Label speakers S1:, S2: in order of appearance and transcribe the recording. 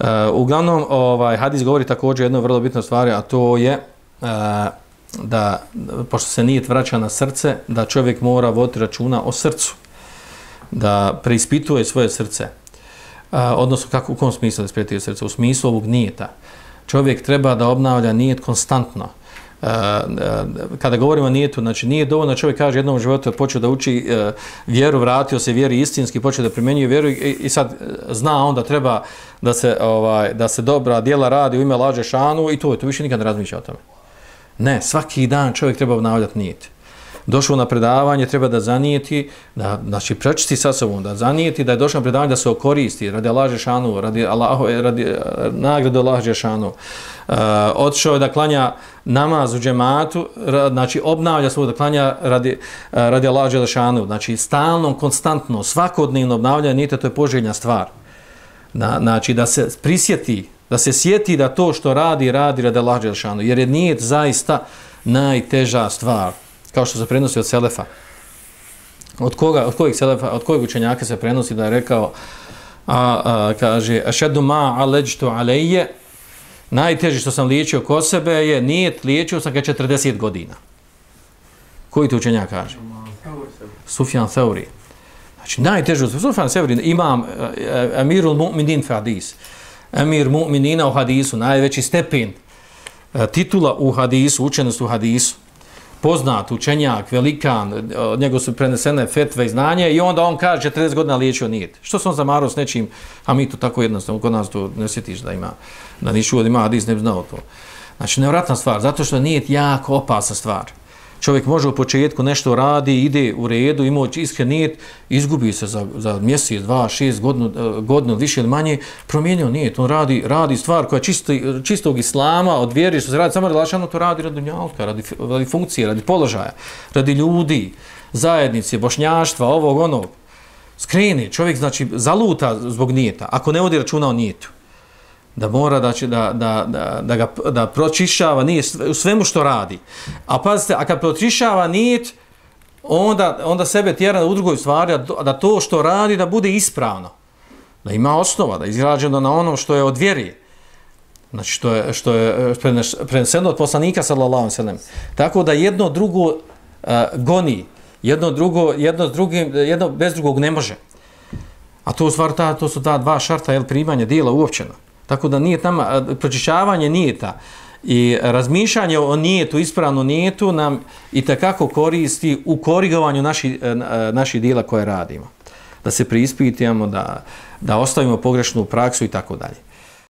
S1: Eh, uglavnom, ovaj, hadis govori također jednu vrlo bitnu stvar, a to je uh, da, pošto se nijet vraća na srce, da čovjek mora voditi računa o srcu, da preispituje svoje srce, uh, odnosno kako, u kom smislu da ispituje srce? U smislu ovog nijeta. Čovjek treba da obnavlja nijet konstantno, Uh, Eh, eh, kada govorimo o nijetu, znači nije dovoljno čovjek kaže jednom životu počeo da uči eh, vjeru, vratio se vjeri istinski, počeo da primjenjuje vjeru i, i sad zna onda treba da se ovaj da se dobra djela radi u ime lađe šanu i to je to više nikad ne razmišlja o tome. Ne, svaki dan čovjek treba obnavljati nijet. Došao na predavanje, treba da zanijeti, da, znači prečisti sa sobom, da zanijeti, da je došao na predavanje da se okoristi radi Allah Žešanu, radi, Allaho, eh, radi eh, nagrade Allah šanu. Uh, eh, odšao je da klanja namaz u džematu, znači obnavlja svoj da klanja radi, uh, radi Allah šanu. Znači stalno, konstantno, svakodnevno obnavlja nijete, to je poželjna stvar. Na, znači da se prisjeti, da se sjeti da to što radi, radi radi Allah Žešanu, jer je nijet zaista najteža stvar, kao što se prenosi od Selefa. Od koga, od kojeg Selefa, od kojeg učenjaka se prenosi da je rekao, a, a kaže, ašedu ma aleđtu aleje, najteži što sam liječio ko sebe je nije liječio sam ga 40 godina. Koji ti učenjak kaže? Sufjan Theuri. Znači, najteže, Sufjan Severin, imam e, e, Amirul Mu'minin fi hadis. Amir Mu'minina u hadisu, najveći stepen e, titula u hadisu, učenost u hadisu. Poznat, učenjak, velikan, od njega su prenesene fetve i znanje i onda on kaže 40 godina liječio nijet. Što sam zamarao s nečim, a mi to tako jednostavno, kod nas to ne sjetiš da ima, da nišu od ima hadis, ne bi znao to. Znači, nevratna stvar, zato što nijet jako opasna stvar čovjek može u početku nešto radi, ide u redu, ima iskren nijet, izgubi se za, za mjesec, dva, šest godinu, e, godinu, više ili manje, promijenio nijet. On radi, radi stvar koja je čisto, čistog islama, od vjeri, što se radi, samo relašano to radi radi njalka, radi, radi funkcije, radi položaja, radi ljudi, zajednice, bošnjaštva, ovog, onog. Skreni, čovjek znači zaluta zbog nijeta, ako ne vodi računa o nijetu da mora da će da da da da ga da pročišava nije u svemu što radi. A pazite, a kad pročišava nit onda onda sebe tjera u drugoj stvari da to što radi da bude ispravno. Da ima osnova, da je izgrađeno na onom što je od vjeri. Znači što je što je eh, preneseno od poslanika sallallahu alejhi ve sellem. Tako da jedno drugo uh, goni, jedno drugo jedno s drugim jedno bez drugog ne može. A to u stvari ta, to su ta dva šarta el primanje djela uopćeno. Tako da nije tamo, pročišćavanje nijeta i razmišljanje o nijetu, ispravno nijetu nam i takako koristi u korigovanju naši, e, e, naši dijela koje radimo. Da se prispitujemo, da, da ostavimo pogrešnu praksu i tako dalje.